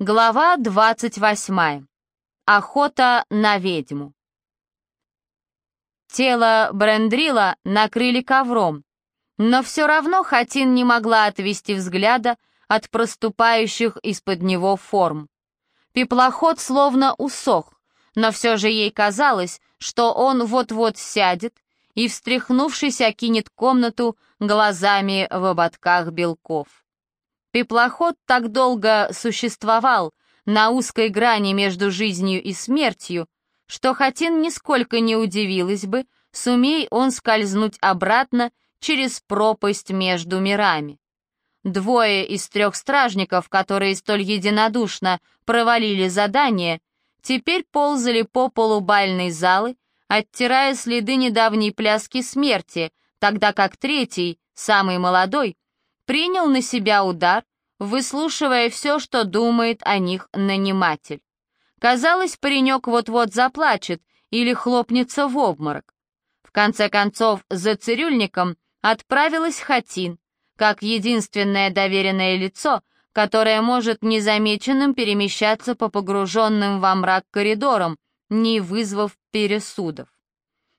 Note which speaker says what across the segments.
Speaker 1: Глава 28. Охота на ведьму. Тело Брендрила накрыли ковром, но все равно Хатин не могла отвести взгляда от проступающих из-под него форм. Пеплоход словно усох, но все же ей казалось, что он вот-вот сядет и, встряхнувшись, окинет комнату глазами в ободках белков. Пеплоход так долго существовал на узкой грани между жизнью и смертью, что Хатин нисколько не удивилась бы, сумей он скользнуть обратно через пропасть между мирами. Двое из трех стражников, которые столь единодушно провалили задание, теперь ползали по полу бальной залы, оттирая следы недавней пляски смерти, тогда как третий, самый молодой, принял на себя удар, выслушивая все, что думает о них наниматель. Казалось, паренек вот-вот заплачет или хлопнется в обморок. В конце концов, за цирюльником отправилась Хатин, как единственное доверенное лицо, которое может незамеченным перемещаться по погруженным во мрак коридорам, не вызвав пересудов.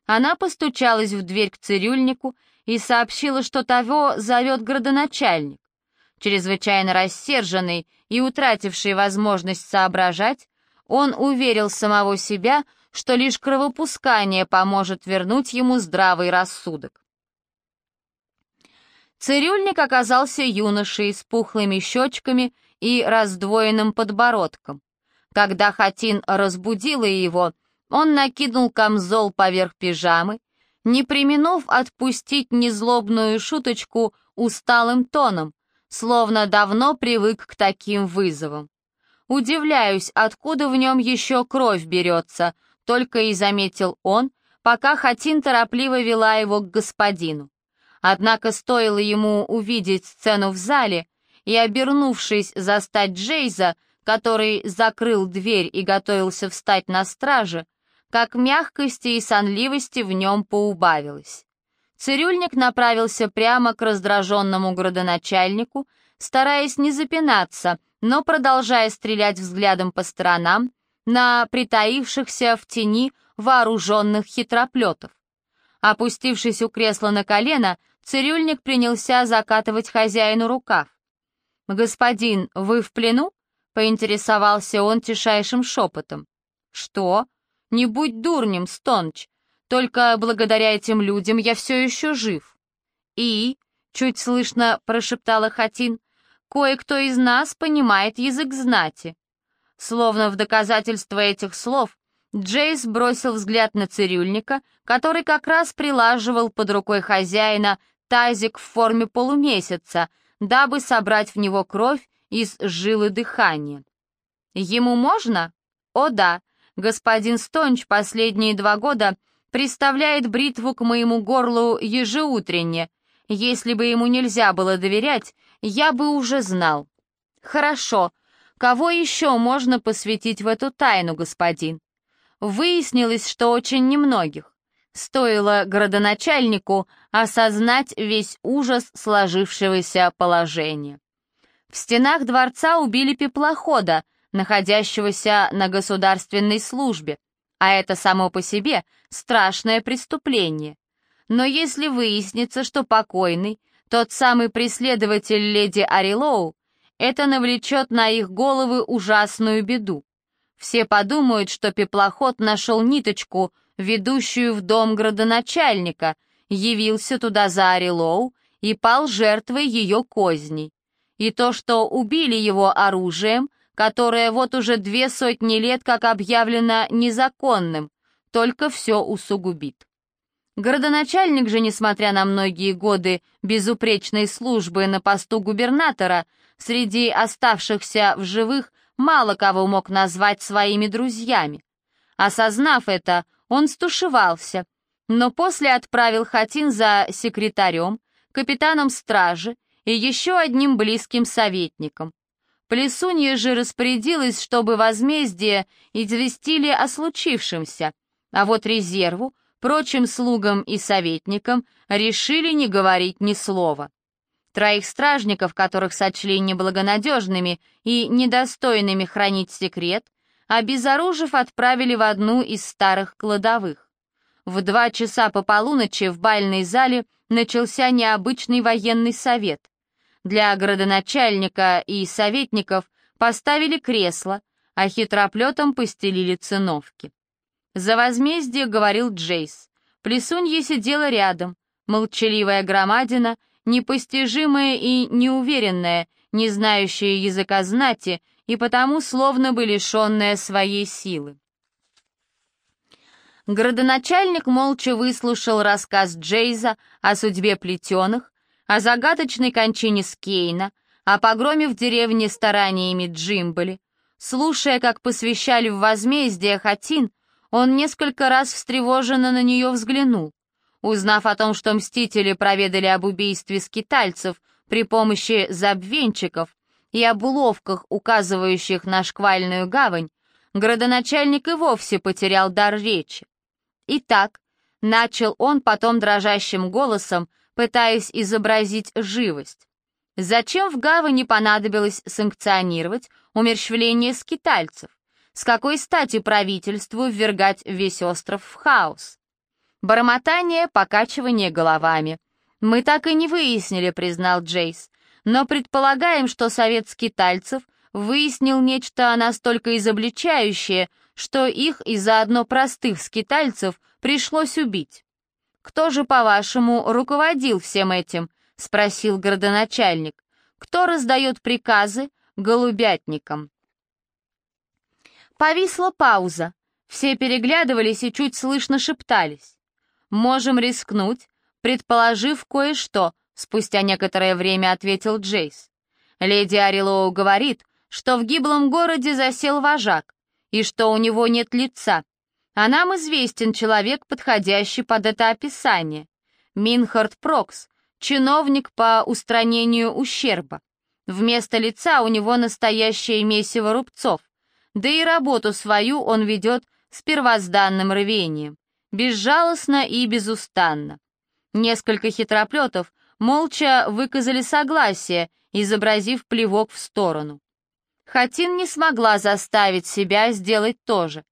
Speaker 1: Она постучалась в дверь к цирюльнику и сообщила, что того зовет градоначальник. Чрезвычайно рассерженный и утративший возможность соображать, он уверил самого себя, что лишь кровопускание поможет вернуть ему здравый рассудок. Цирюльник оказался юношей с пухлыми щечками и раздвоенным подбородком. Когда Хатин разбудила его, он накинул камзол поверх пижамы, не применув отпустить незлобную шуточку усталым тоном, словно давно привык к таким вызовам. Удивляюсь, откуда в нем еще кровь берется, только и заметил он, пока Хатин торопливо вела его к господину. Однако стоило ему увидеть сцену в зале и, обернувшись застать Джейза, который закрыл дверь и готовился встать на страже, как мягкости и сонливости в нем поубавилось. Цирюльник направился прямо к раздраженному градоначальнику, стараясь не запинаться, но продолжая стрелять взглядом по сторонам на притаившихся в тени вооруженных хитроплетов. Опустившись у кресла на колено, цирюльник принялся закатывать хозяину рукав. «Господин, вы в плену?» — поинтересовался он тишайшим шепотом. «Что? Не будь дурнем, Стонч. Только благодаря этим людям я все еще жив. И, чуть слышно прошептала Хатин, кое-кто из нас понимает язык знати. Словно в доказательство этих слов, Джейс бросил взгляд на цирюльника, который как раз прилаживал под рукой хозяина тазик в форме полумесяца, дабы собрать в него кровь из жилы дыхания. Ему можно? О да, господин Стонч последние два года приставляет бритву к моему горлу ежеутренне. Если бы ему нельзя было доверять, я бы уже знал. Хорошо, кого еще можно посвятить в эту тайну, господин? Выяснилось, что очень немногих. Стоило городоначальнику осознать весь ужас сложившегося положения. В стенах дворца убили пеплохода, находящегося на государственной службе а это само по себе страшное преступление. Но если выяснится, что покойный, тот самый преследователь леди Арилоу, это навлечет на их головы ужасную беду. Все подумают, что пеплоход нашел ниточку, ведущую в дом градоначальника, явился туда за Арилоу и пал жертвой ее козней. И то, что убили его оружием, которое вот уже две сотни лет как объявлено незаконным, только все усугубит. Городоначальник же, несмотря на многие годы безупречной службы на посту губернатора, среди оставшихся в живых мало кого мог назвать своими друзьями. Осознав это, он стушевался, но после отправил Хатин за секретарем, капитаном стражи и еще одним близким советником. Плесунья же распорядилась, чтобы возмездие известили о случившемся, а вот резерву, прочим слугам и советникам решили не говорить ни слова. Троих стражников, которых сочли неблагонадежными и недостойными хранить секрет, обезоружив, отправили в одну из старых кладовых. В два часа по полуночи в бальной зале начался необычный военный совет. Для градоначальника и советников поставили кресло, а хитроплетом постелили циновки. За возмездие говорил Джейс. Плесунья сидела рядом, молчаливая громадина, непостижимая и неуверенная, не знающая языка знати и потому словно бы лишенная своей силы. Градоначальник молча выслушал рассказ Джейза о судьбе плетеных, о загадочной кончине Скейна, о погроме в деревне стараниями Джимболи. Слушая, как посвящали в возмездие Хатин, он несколько раз встревоженно на нее взглянул. Узнав о том, что мстители проведали об убийстве скитальцев при помощи забвенчиков и об уловках, указывающих на шквальную гавань, градоначальник и вовсе потерял дар речи. Итак, начал он потом дрожащим голосом, пытаясь изобразить живость. Зачем в гавани понадобилось санкционировать умерщвление скитальцев? С какой стати правительству ввергать весь остров в хаос? Бормотание, покачивание головами. «Мы так и не выяснили», — признал Джейс. «Но предполагаем, что совет скитальцев выяснил нечто настолько изобличающее, что их и заодно простых скитальцев пришлось убить. «Кто же, по-вашему, руководил всем этим?» — спросил городоначальник. «Кто раздает приказы голубятникам?» Повисла пауза. Все переглядывались и чуть слышно шептались. «Можем рискнуть, предположив кое-что», — спустя некоторое время ответил Джейс. «Леди Арилоу говорит, что в гиблом городе засел вожак, и что у него нет лица. А нам известен человек, подходящий под это описание. Минхард Прокс, чиновник по устранению ущерба. Вместо лица у него настоящее месиво рубцов. Да и работу свою он ведет с первозданным рвением, безжалостно и безустанно. Несколько хитроплетов молча выказали согласие, изобразив плевок в сторону. Хатин не смогла заставить себя сделать то же.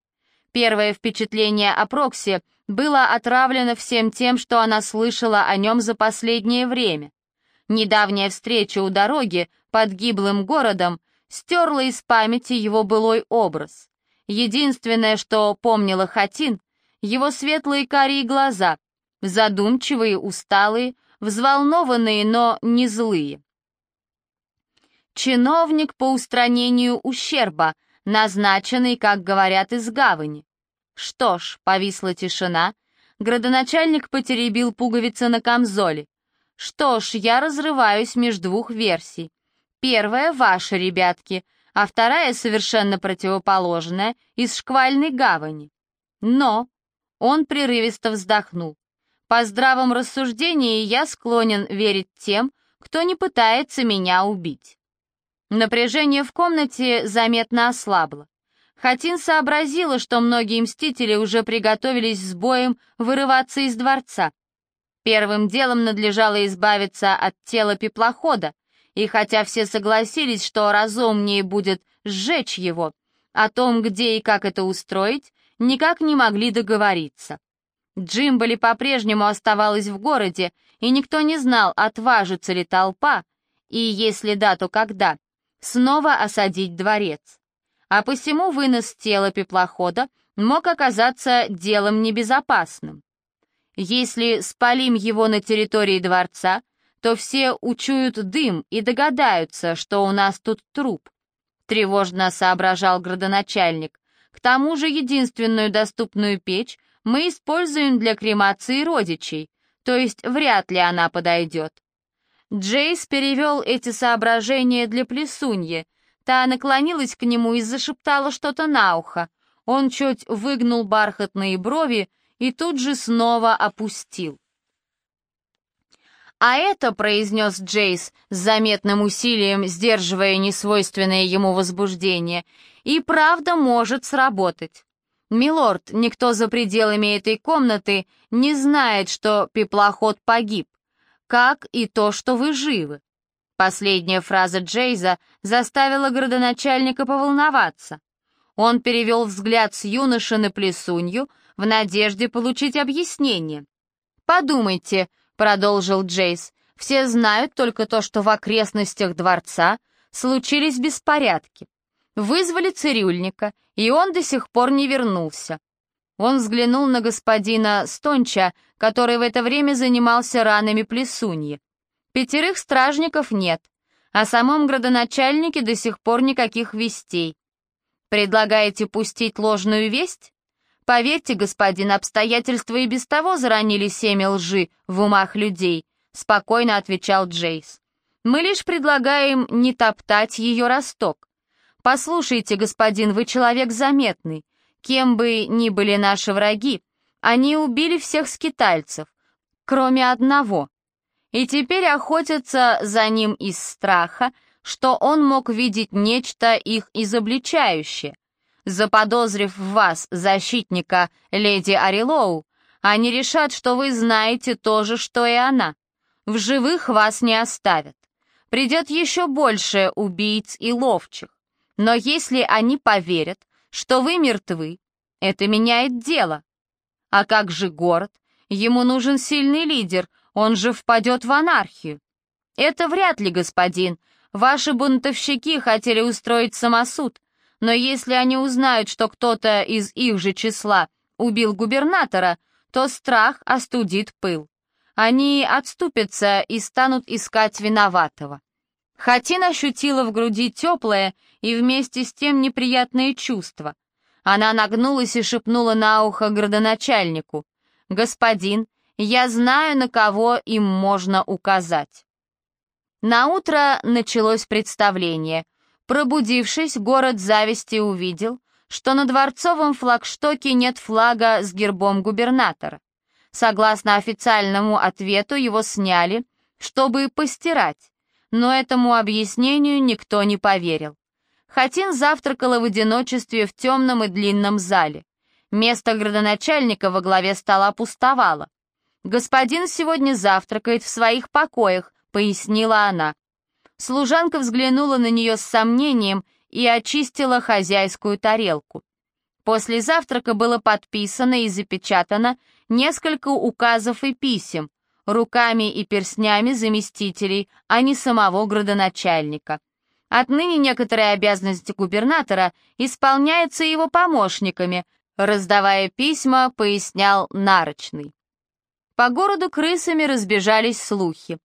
Speaker 1: Первое впечатление о Проксе было отравлено всем тем, что она слышала о нем за последнее время. Недавняя встреча у дороги под гиблым городом стерла из памяти его былой образ. Единственное, что помнила Хатин, его светлые карие глаза, задумчивые, усталые, взволнованные, но не злые. Чиновник по устранению ущерба, назначенный, как говорят, из гавани. Что ж, повисла тишина, градоначальник потеребил пуговицы на камзоле. Что ж, я разрываюсь между двух версий. Первая — ваша, ребятки, а вторая совершенно противоположная, из шквальной гавани. Но он прерывисто вздохнул. По здравом рассуждении я склонен верить тем, кто не пытается меня убить. Напряжение в комнате заметно ослабло. Хатин сообразила, что многие мстители уже приготовились с боем вырываться из дворца. Первым делом надлежало избавиться от тела пеплохода, и хотя все согласились, что разумнее будет сжечь его, о том, где и как это устроить, никак не могли договориться. Джимболи по-прежнему оставалась в городе, и никто не знал, отважится ли толпа, и если да, то когда, снова осадить дворец. А посему вынос тела пеплохода мог оказаться делом небезопасным. Если спалим его на территории дворца, то все учуют дым и догадаются, что у нас тут труп. Тревожно соображал градоначальник. К тому же единственную доступную печь мы используем для кремации родичей, то есть вряд ли она подойдет. Джейс перевел эти соображения для плесуньи. Та наклонилась к нему и зашептала что-то на ухо. Он чуть выгнул бархатные брови и тут же снова опустил. «А это», — произнес Джейс с заметным усилием, сдерживая несвойственное ему возбуждение, «и правда может сработать. Милорд, никто за пределами этой комнаты не знает, что пеплоход погиб как и то, что вы живы. Последняя фраза Джейза заставила градоначальника поволноваться. Он перевел взгляд с юноши на плесунью в надежде получить объяснение. «Подумайте», — продолжил Джейс, — «все знают только то, что в окрестностях дворца случились беспорядки. Вызвали цирюльника, и он до сих пор не вернулся. Он взглянул на господина Стонча, который в это время занимался ранами плесуньи. Пятерых стражников нет, о самом градоначальнике до сих пор никаких вестей. Предлагаете пустить ложную весть? Поверьте, господин, обстоятельства и без того заронили семя лжи в умах людей, спокойно отвечал Джейс. Мы лишь предлагаем не топтать ее росток. Послушайте, господин, вы человек заметный. Кем бы ни были наши враги, они убили всех скитальцев, кроме одного. И теперь охотятся за ним из страха, что он мог видеть нечто их изобличающее. Заподозрив в вас, защитника леди Арилоу, они решат, что вы знаете то же, что и она. В живых вас не оставят. Придет еще больше убийц и ловчих. Но если они поверят, что вы мертвы, это меняет дело. А как же город? Ему нужен сильный лидер, он же впадет в анархию. Это вряд ли, господин, Ваши бунтовщики хотели устроить самосуд, но если они узнают, что кто-то из их же числа убил губернатора, то страх остудит пыл. Они отступятся и станут искать виноватого. Хатин ощутила в груди теплое и вместе с тем неприятное чувство. Она нагнулась и шепнула на ухо градоначальнику. «Господин, я знаю, на кого им можно указать». На утро началось представление. Пробудившись, город зависти увидел, что на дворцовом флагштоке нет флага с гербом губернатора. Согласно официальному ответу, его сняли, чтобы постирать, но этому объяснению никто не поверил. Хатин завтракала в одиночестве в темном и длинном зале. Место градоначальника во главе стола пустовало. Господин сегодня завтракает в своих покоях, пояснила она. Служанка взглянула на нее с сомнением и очистила хозяйскую тарелку. После завтрака было подписано и запечатано несколько указов и писем, руками и перстнями заместителей, а не самого градоначальника. Отныне некоторые обязанности губернатора исполняются его помощниками, раздавая письма, пояснял Нарочный. По городу крысами разбежались слухи.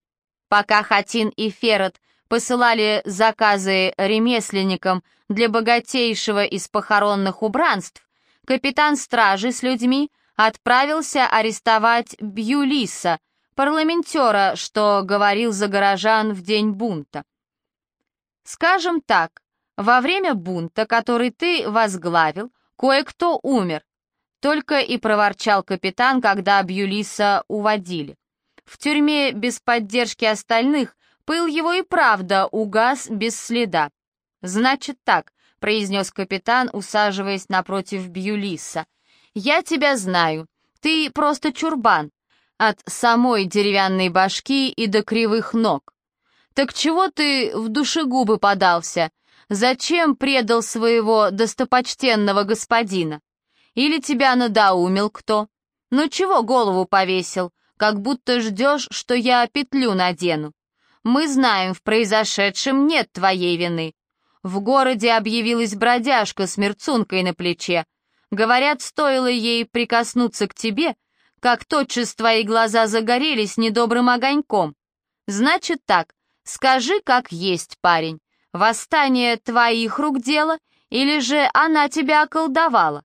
Speaker 1: Пока Хатин и Ферret посылали заказы ремесленникам для богатейшего из похоронных убранств, капитан стражи с людьми отправился арестовать Бьюлиса, парламентера, что говорил за горожан в день бунта. Скажем так, во время бунта, который ты возглавил, кое-кто умер, только и проворчал капитан, когда Бьюлиса уводили. В тюрьме без поддержки остальных пыл его и правда угас без следа. «Значит так», — произнес капитан, усаживаясь напротив Бьюлиса. «Я тебя знаю. Ты просто чурбан. От самой деревянной башки и до кривых ног. Так чего ты в душегубы подался? Зачем предал своего достопочтенного господина? Или тебя надоумил кто? Ну чего голову повесил? как будто ждешь, что я петлю надену. Мы знаем, в произошедшем нет твоей вины. В городе объявилась бродяжка с мерцункой на плече. Говорят, стоило ей прикоснуться к тебе, как тотчас твои глаза загорелись недобрым огоньком. Значит так, скажи, как есть, парень. Восстание твоих рук дело, или же она тебя околдовала?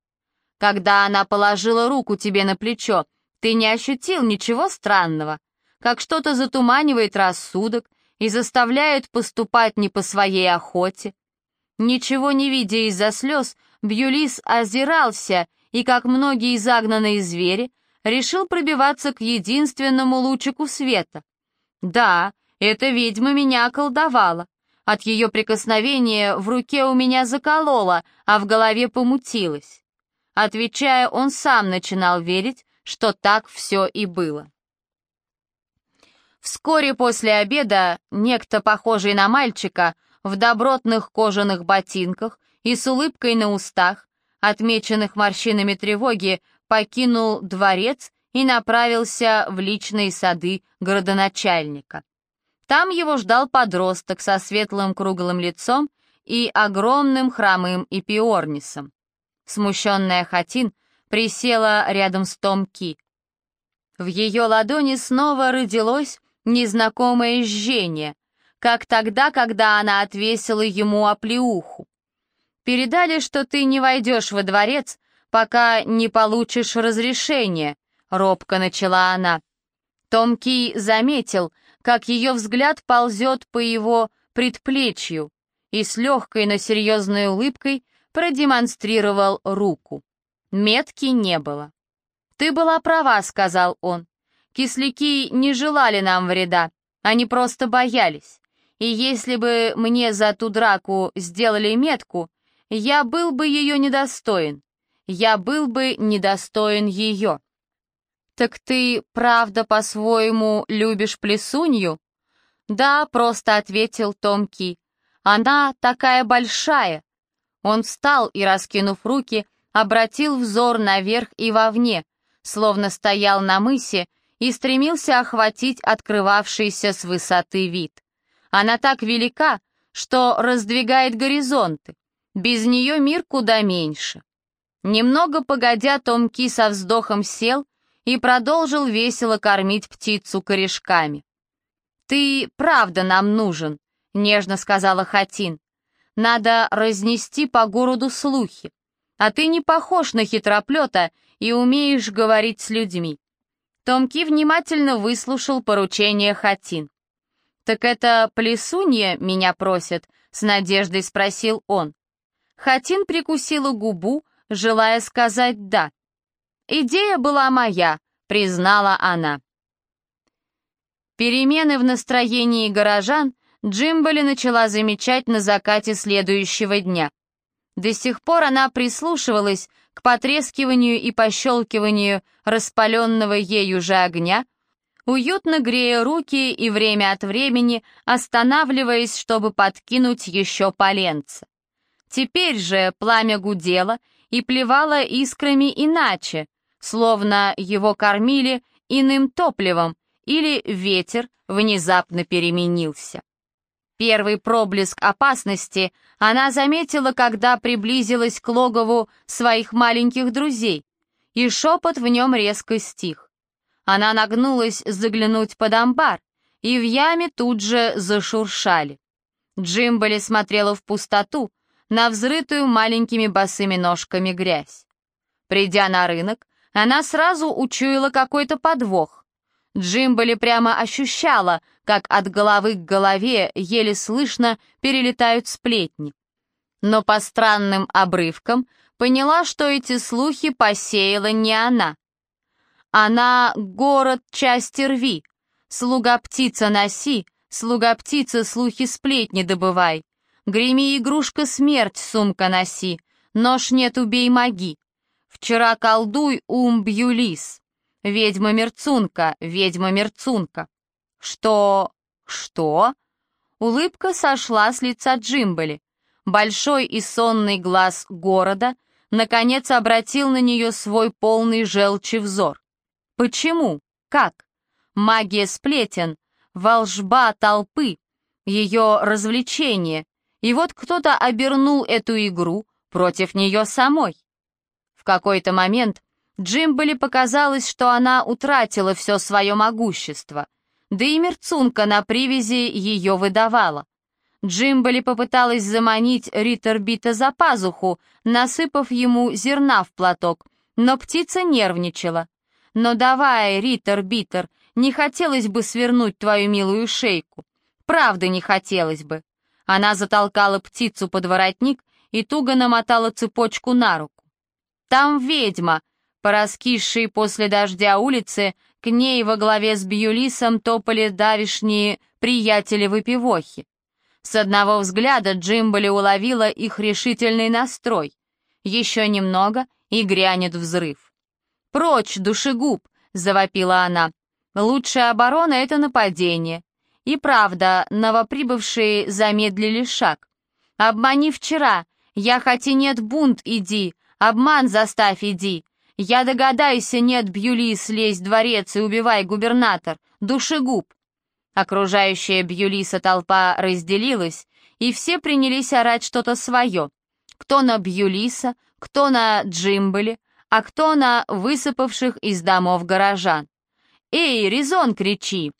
Speaker 1: Когда она положила руку тебе на плечо, ты не ощутил ничего странного, как что-то затуманивает рассудок и заставляет поступать не по своей охоте. Ничего не видя из-за слез, Бьюлис озирался и, как многие загнанные звери, решил пробиваться к единственному лучику света. Да, эта ведьма меня околдовала. От ее прикосновения в руке у меня закололо, а в голове помутилось. Отвечая, он сам начинал верить, что так все и было. Вскоре после обеда некто, похожий на мальчика, в добротных кожаных ботинках и с улыбкой на устах, отмеченных морщинами тревоги, покинул дворец и направился в личные сады городоначальника. Там его ждал подросток со светлым круглым лицом и огромным хромым эпиорнисом. Смущенная Хатин присела рядом с Том Ки. В ее ладони снова родилось незнакомое жжение, как тогда, когда она отвесила ему оплеуху. «Передали, что ты не войдешь во дворец, пока не получишь разрешение», — робко начала она. Том Ки заметил, как ее взгляд ползет по его предплечью и с легкой, но серьезной улыбкой продемонстрировал руку. Метки не было. «Ты была права», — сказал он. «Кисляки не желали нам вреда, они просто боялись. И если бы мне за ту драку сделали метку, я был бы ее недостоин. Я был бы недостоин ее». «Так ты, правда, по-своему любишь плесунью?» «Да», — просто ответил Том Ки. «Она такая большая». Он встал и, раскинув руки, обратил взор наверх и вовне, словно стоял на мысе и стремился охватить открывавшийся с высоты вид. Она так велика, что раздвигает горизонты. Без нее мир куда меньше. Немного погодя, Том Ки со вздохом сел и продолжил весело кормить птицу корешками. «Ты правда нам нужен», — нежно сказала Хатин. «Надо разнести по городу слухи. А ты не похож на хитроплета и умеешь говорить с людьми». Томки внимательно выслушал поручение Хатин. «Так это плесунья меня просит?» — с надеждой спросил он. Хатин прикусила губу, желая сказать «да». «Идея была моя», — признала она. Перемены в настроении горожан Джимбали начала замечать на закате следующего дня. До сих пор она прислушивалась к потрескиванию и пощелкиванию распаленного ею же огня, уютно грея руки и время от времени останавливаясь, чтобы подкинуть еще поленца. Теперь же пламя гудело и плевало искрами иначе, словно его кормили иным топливом или ветер внезапно переменился. Первый проблеск опасности она заметила, когда приблизилась к логову своих маленьких друзей, и шепот в нем резко стих. Она нагнулась заглянуть под амбар, и в яме тут же зашуршали. Джимбали смотрела в пустоту, на взрытую маленькими босыми ножками грязь. Придя на рынок, она сразу учуяла какой-то подвох. Джимбали прямо ощущала, как от головы к голове еле слышно перелетают сплетни. Но по странным обрывкам поняла, что эти слухи посеяла не она. Она — город части рви, слуга-птица носи, слуга-птица слухи сплетни добывай. Греми, игрушка, смерть, сумка носи, нож нет, убей, маги. Вчера колдуй, ум бью лис. Ведьма-мерцунка, ведьма-мерцунка. Что... что? Улыбка сошла с лица Джимбали. Большой и сонный глаз города наконец обратил на нее свой полный желчи взор. Почему? Как? Магия сплетен, волжба толпы, ее развлечение. И вот кто-то обернул эту игру против нее самой. В какой-то момент Джимбали показалось, что она утратила все свое могущество, да и мерцунка на привязи ее выдавала. Джимбали попыталась заманить Риттербита за пазуху, насыпав ему зерна в платок, но птица нервничала. «Но давай, Риттербитер, не хотелось бы свернуть твою милую шейку. Правда не хотелось бы». Она затолкала птицу под воротник и туго намотала цепочку на руку. Там ведьма, по раскисшей после дождя улице, к ней во главе с Бьюлисом топали давишние приятели-выпивохи. С одного взгляда Джимбали уловила их решительный настрой. Еще немного, и грянет взрыв. «Прочь, душегуб!» — завопила она. Лучшая оборона — это нападение. И правда, новоприбывшие замедлили шаг. «Обмани вчера, я хотя нет бунт иди, обман заставь иди. Я догадайся, нет Бьюлис, лезь в дворец и убивай губернатор, душегуб». Окружающая Бьюлиса толпа разделилась, и все принялись орать что-то свое. Кто на Бьюлиса, кто на Джимбеле, а кто на высыпавших из домов горожан. «Эй, резон кричи!»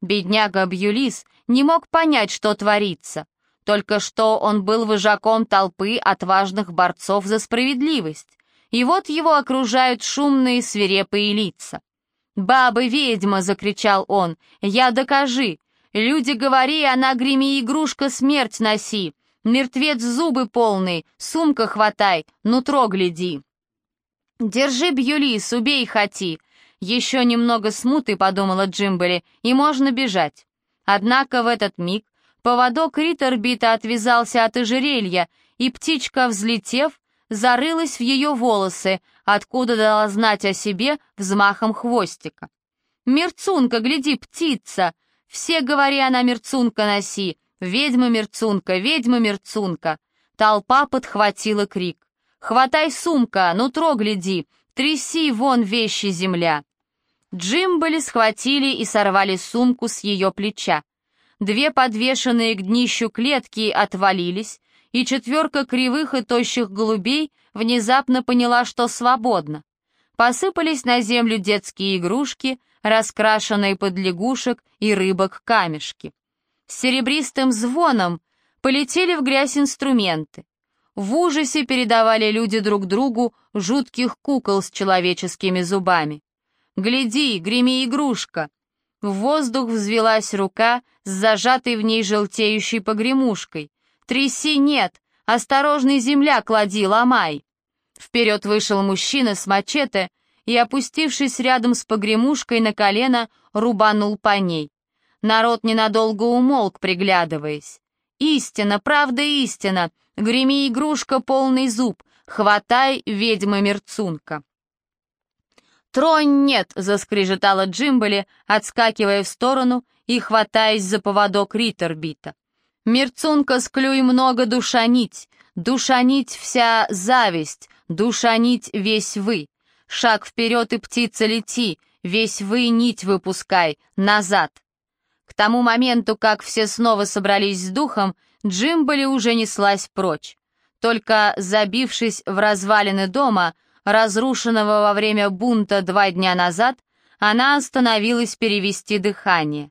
Speaker 1: Бедняга Бьюлис не мог понять, что творится. Только что он был выжаком толпы отважных борцов за справедливость. И вот его окружают шумные свирепые лица. «Баба-ведьма!» — закричал он. «Я докажи! Люди, говори, она греми игрушка, смерть носи! Мертвец зубы полный, сумка хватай, нутро гляди!» «Держи, Бьюлис, убей Хати!» «Еще немного смуты», — подумала Джимбели, — «и можно бежать». Однако в этот миг поводок Риттербита отвязался от ожерелья, и птичка, взлетев, зарылась в ее волосы, откуда дала знать о себе взмахом хвостика. «Мерцунка, гляди, птица! Все, говори она, мерцунка носи! Ведьма-мерцунка, ведьма-мерцунка!» Толпа подхватила крик. «Хватай сумка, нутро гляди! Тряси вон вещи земля!» Джимбали схватили и сорвали сумку с ее плеча. Две подвешенные к днищу клетки отвалились, и четверка кривых и тощих голубей внезапно поняла, что свободна. Посыпались на землю детские игрушки, раскрашенные под лягушек и рыбок камешки. С серебристым звоном полетели в грязь инструменты. В ужасе передавали люди друг другу жутких кукол с человеческими зубами. «Гляди, греми игрушка!» В воздух взвелась рука с зажатой в ней желтеющей погремушкой. «Тряси нет! Осторожный земля клади, ломай!» Вперед вышел мужчина с мачете и, опустившись рядом с погремушкой на колено, рубанул по ней. Народ ненадолго умолк, приглядываясь. «Истина, правда истина! Греми игрушка полный зуб! Хватай, ведьма-мерцунка!» «Тронь нет!» — заскрежетала Джимбали, отскакивая в сторону и хватаясь за поводок Риттербита. «Мерцунка склюй много душанить, душанить вся зависть, душанить весь вы. Шаг вперед и птица лети, весь вы нить выпускай, назад!» К тому моменту, как все снова собрались с духом, Джимбали уже неслась прочь. Только забившись в развалины дома, разрушенного во время бунта два дня назад, она остановилась перевести дыхание.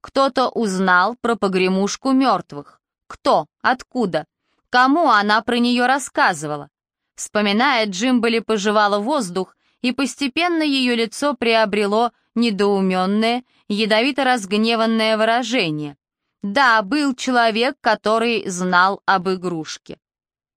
Speaker 1: Кто-то узнал про погремушку мертвых. Кто? Откуда? Кому она про нее рассказывала? Вспоминая, Джимбали пожевала воздух, и постепенно ее лицо приобрело недоуменное, ядовито разгневанное выражение. Да, был человек, который знал об игрушке.